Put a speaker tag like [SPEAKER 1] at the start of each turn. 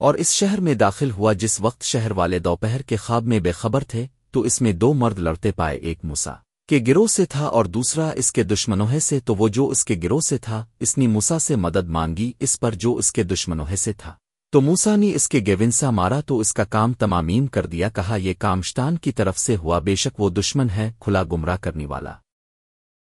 [SPEAKER 1] اور اس شہر میں داخل ہوا جس وقت شہر والے دوپہر کے خواب میں بے خبر تھے، تو اس میں دو مرد لڑتے پائے ایک موسا کے گروہ سے تھا اور دوسرا اس کے دشمنوہے سے، تو وہ جو اس کے گروہ سے تھا، اس نے موسا سے مدد مانگی اس پر جو اس کے دشمنوہے سے تھا۔ تو موسا نے اس کے گیونسا مارا، تو اس کا کام تمامیم کر دیا، کہا یہ کامشتان کی طرف سے ہوا، بے شک وہ دشمن ہے، کھلا گمراہ کرنے والا۔